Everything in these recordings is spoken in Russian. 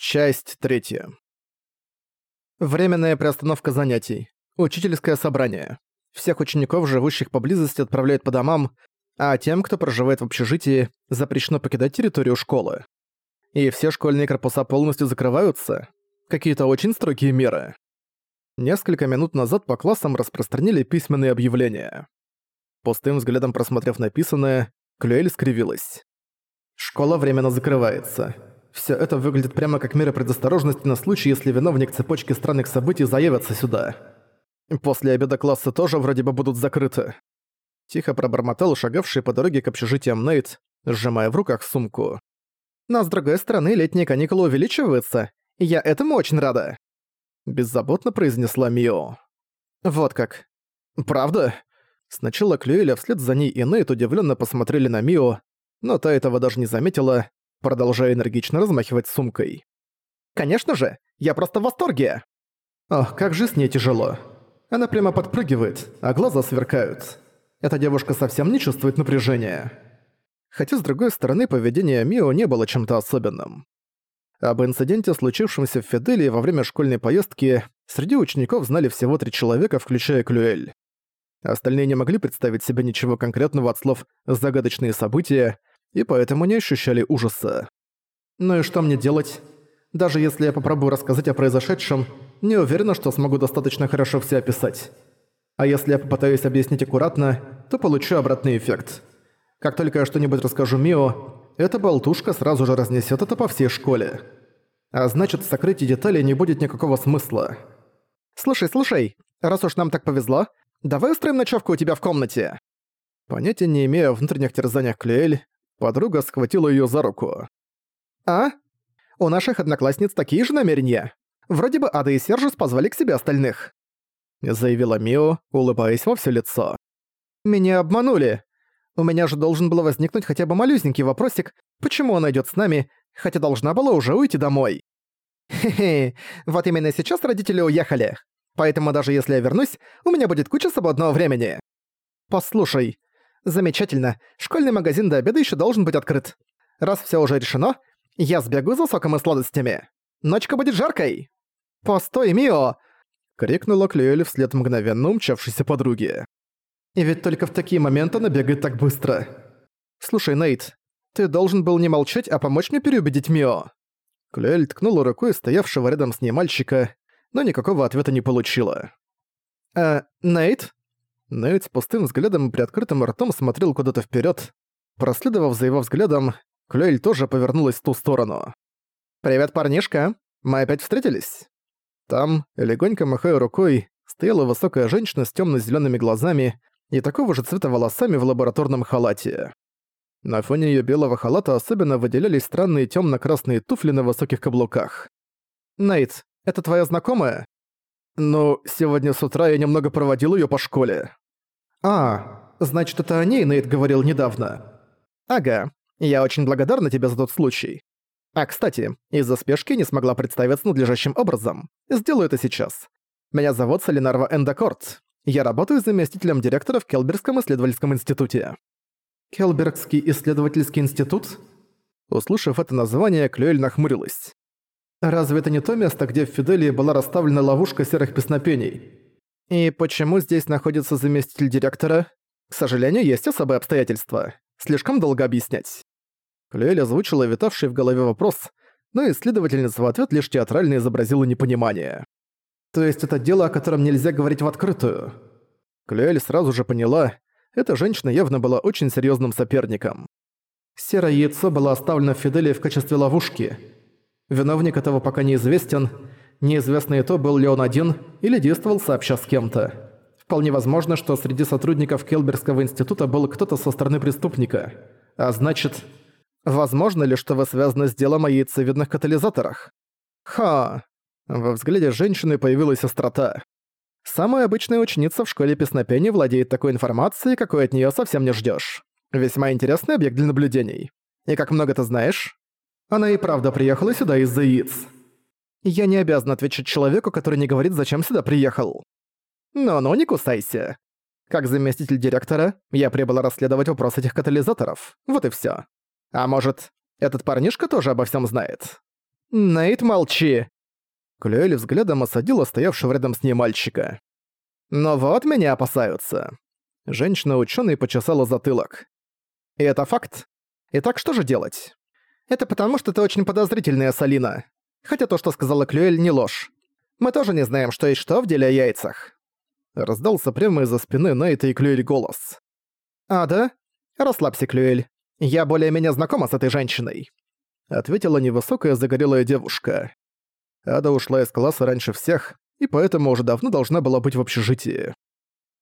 Часть третья. Временная приостановка занятий. Учительское собрание. Всех учеников, живущих поблизости, отправляют по домам, а тем, кто проживает в общежитии, запрещено покидать территорию школы. И все школьные корпуса полностью закрываются. Какие-то очень строгие меры. Несколько минут назад по классам распространили письменные объявления. Пустым взглядом просмотрев написанное, Клюэль скривилась. «Школа временно закрывается. Все это выглядит прямо как мера предосторожности на случай, если виновник цепочки странных событий заявится сюда. После обеда классы тоже вроде бы будут закрыты. Тихо пробормотал шагавший по дороге к общежитиям Нейт, сжимая в руках сумку. Но с другой стороны, летние каникулы увеличиваются, и я этому очень рада. Беззаботно произнесла Мио. Вот как. Правда? Сначала Клюэля вслед за ней и Нейт удивленно посмотрели на Мио, но та этого даже не заметила, продолжая энергично размахивать сумкой. «Конечно же! Я просто в восторге!» Ох, как же с ней тяжело. Она прямо подпрыгивает, а глаза сверкают. Эта девушка совсем не чувствует напряжения. Хотя, с другой стороны, поведение Мио не было чем-то особенным. Об инциденте, случившемся в Фиделии во время школьной поездки, среди учеников знали всего три человека, включая Клюэль. Остальные не могли представить себе ничего конкретного от слов «загадочные события», и поэтому не ощущали ужаса. Ну и что мне делать? Даже если я попробую рассказать о произошедшем, не уверена, что смогу достаточно хорошо все описать. А если я попытаюсь объяснить аккуратно, то получу обратный эффект. Как только я что-нибудь расскажу Мио, эта болтушка сразу же разнесет это по всей школе. А значит, в сокрытии деталей не будет никакого смысла. «Слушай, слушай, раз уж нам так повезло, давай устроим ночевку у тебя в комнате». Понятия не имея о внутренних терзаниях Клюэль, Подруга схватила её за руку. «А? У наших одноклассниц такие же намерения. Вроде бы Ада и Сержус позвали к себе остальных», — заявила Мио, улыбаясь во всё лицо. «Меня обманули. У меня же должен был возникнуть хотя бы малюсенький вопросик, почему она идёт с нами, хотя должна была уже уйти домой». «Хе-хе, вот именно сейчас родители уехали. Поэтому даже если я вернусь, у меня будет куча свободного времени. Послушай, Замечательно. Школьный магазин до обеда еще должен быть открыт. Раз все уже решено, я сбегу за соком и сладостями. Ночка будет жаркой. Постой, Мио! крикнула Клюэль вслед мгновенно умчавшейся подруге. И ведь только в такие моменты она бегает так быстро. Слушай, Нейт, ты должен был не молчать, а помочь мне переубедить Мио. Клюэль ткнула рукой стоявшего рядом с ней мальчика, но никакого ответа не получила. «Э, Нейт?» Нейт с пустым взглядом и приоткрытым ртом смотрел куда-то вперед. Проследовав за его взглядом, Клюэль тоже повернулась в ту сторону. «Привет, парнишка! Мы опять встретились?» Там, легонько махая рукой, стояла высокая женщина с темно зелеными глазами и такого же цвета волосами в лабораторном халате. На фоне ее белого халата особенно выделялись странные темно красные туфли на высоких каблуках. «Нейт, это твоя знакомая?» «Ну, сегодня с утра я немного проводил ее по школе». «А, значит, это о ней Нейт говорил недавно». «Ага, я очень благодарна тебе за тот случай. А, кстати, из-за спешки не смогла представиться надлежащим образом. Сделаю это сейчас. Меня зовут Солинарва Эндакорт. Я работаю заместителем директора в Келбергском исследовательском институте». «Келбергский исследовательский институт?» Услышав это название, Клюэль нахмурилась. Разве это не то место, где в Фиделии была расставлена ловушка серых песнопений? И почему здесь находится заместитель директора? К сожалению, есть особые обстоятельства. Слишком долго объяснять. Клюэль озвучила витавший в голове вопрос, но исследовательница в ответ лишь театрально изобразила непонимание. То есть это дело, о котором нельзя говорить в открытую? Клюэль сразу же поняла, эта женщина явно была очень серьезным соперником. Серое яйцо было оставлено в Фиделии в качестве ловушки – Виновник этого пока неизвестен. Неизвестно и то, был ли он один или действовал сообща с кем-то. Вполне возможно, что среди сотрудников Келберского института был кто-то со стороны преступника. А значит, возможно ли, что вы связаны с делом о яйцевидных катализаторах? Ха! Во взгляде женщины появилась острота. Самая обычная ученица в школе песнопений владеет такой информацией, какой от нее совсем не ждешь. Весьма интересный объект для наблюдений. И как много ты знаешь? Она и правда приехала сюда из-за яиц. Я не обязан отвечать человеку, который не говорит, зачем сюда приехал. Но-но, не кусайся. Как заместитель директора, я прибыл расследовать вопрос этих катализаторов. Вот и всё. А может, этот парнишка тоже обо всем знает? «Нейт, молчи!» Клюэль взглядом осадила стоявшего рядом с ней мальчика. «Но вот меня опасаются». Женщина-учёный почесала затылок. «И это факт. Итак, что же делать? Это потому, что ты очень подозрительная, Салина. Хотя то, что сказала Клюэль, не ложь. Мы тоже не знаем, что есть что в деле о яйцах». Раздался прямо из-за спины Нейта и Клюэль голос. «А, да? Расслабься, Клюэль. Я более-менее знакома с этой женщиной», — ответила невысокая загорелая девушка. Ада ушла из класса раньше всех, и поэтому уже давно должна была быть в общежитии.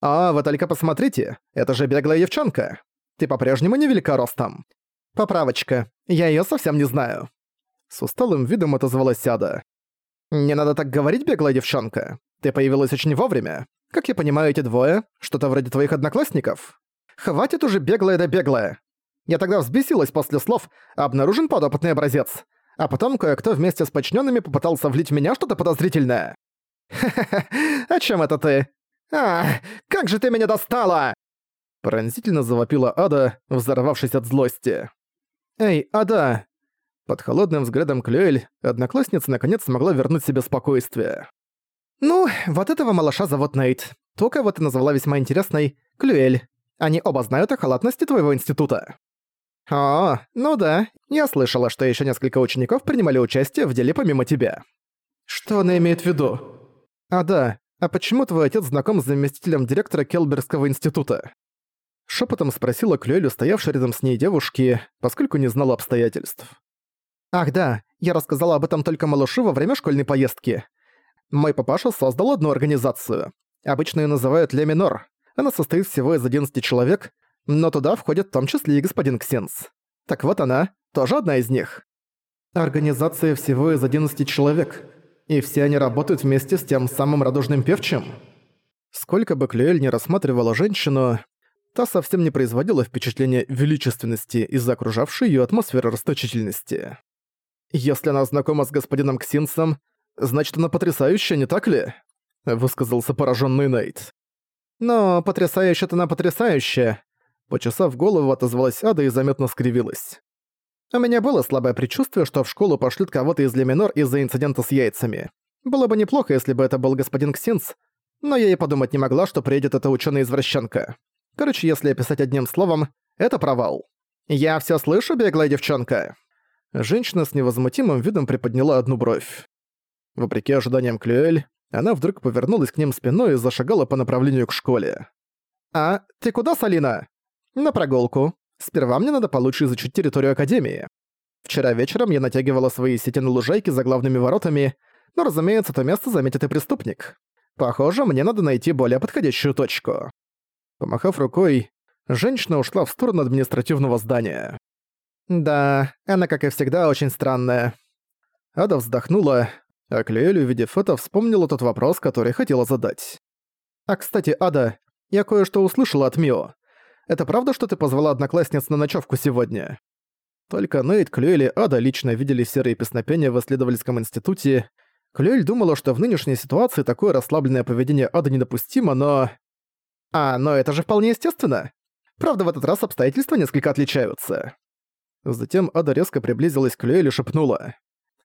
«А, вы только посмотрите, это же беглая девчонка. Ты по-прежнему не велика ростом. Поправочка, я её совсем не знаю». С усталым видом отозвалась Ада. «Не надо так говорить, беглая девчонка. Ты появилась очень вовремя. Как я понимаю, эти двое — что-то вроде твоих одноклассников. Хватит уже беглая да беглая. Я тогда взбесилась после слов «обнаружен подопытный образец», а потом кое-кто вместе с подчиненными попытался влить в меня что-то подозрительное. «Ха-ха-ха, о чем это ты? А, как же ты меня достала!» Пронзительно завопила Ада, взорвавшись от злости. «Эй, Ада!» Под холодным взглядом Клюэль одноклассница наконец смогла вернуть себе спокойствие. «Ну, вот этого малыша зовут Нейт. То, кого ты назвала весьма интересной, Клюэль. Они оба знают о халатности твоего института». «О, ну да, я слышала, что еще несколько учеников принимали участие в деле помимо тебя». «Что она имеет в виду?» «А да, а почему твой отец знаком с заместителем директора Келберского института?» Шепотом спросила Клюэлю, стоявшей рядом с ней девушки, поскольку не знала обстоятельств. «Ах да, я рассказала об этом только малышу во время школьной поездки. Мой папаша создал одну организацию. Обычно ее называют Ле Минор. Она состоит всего из 11 человек, но туда входит в том числе и господин Ксенс. Так вот она, тоже одна из них. Организация всего из 11 человек, и все они работают вместе с тем самым радужным певчим. Сколько бы Клюэль не рассматривала женщину, та совсем не производила впечатления величественности из-за окружавшей её атмосферы расточительности. Если она знакома с господином Ксинсом, значит она потрясающая, не так ли? Высказался пораженный Нейт. Но потрясающая-то она потрясающая. Почесав голову, отозвалась Ада и заметно скривилась. У меня было слабое предчувствие, что в школу пошлют кого-то из Леминор из-за инцидента с яйцами. Было бы неплохо, если бы это был господин Ксинс, но я и подумать не могла, что приедет эта ученая-извращенка. Короче, если описать одним словом, это провал. «Я всё слышу, беглая девчонка?» Женщина с невозмутимым видом приподняла одну бровь. Вопреки ожиданиям Клюэль, она вдруг повернулась к ним спиной и зашагала по направлению к школе. «А, ты куда, Салина?» «На прогулку. Сперва мне надо получше изучить территорию Академии. Вчера вечером я натягивала свои сети на лужайке за главными воротами, но, разумеется, то место заметит и преступник. Похоже, мне надо найти более подходящую точку». Помахав рукой, женщина ушла в сторону административного здания. Да, она, как и всегда, очень странная. Ада вздохнула, а Клеэль, увидев это, вспомнила тот вопрос, который хотела задать. «А, кстати, Ада, я кое-что услышала от Мио. Это правда, что ты позвала одноклассниц на ночевку сегодня?» Только Нейт, Клюэль и Ада лично видели серые песнопения в исследовательском институте. Клюэль думала, что в нынешней ситуации такое расслабленное поведение Ада недопустимо, но... А, но это же вполне естественно. Правда, в этот раз обстоятельства несколько отличаются. Затем Ада резко приблизилась к Люэль и шепнула.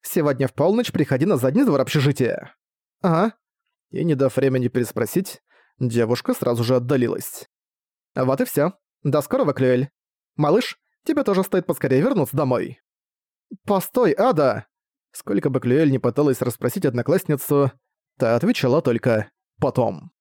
«Сегодня в полночь приходи на задний двор общежития». «Ага». И, не дав времени переспросить, девушка сразу же отдалилась. «Вот и всё. До скорого, Клюэль. Малыш, тебе тоже стоит поскорее вернуться домой». «Постой, Ада!» Сколько бы Клюэль не пыталась расспросить одноклассницу, та отвечала только «потом».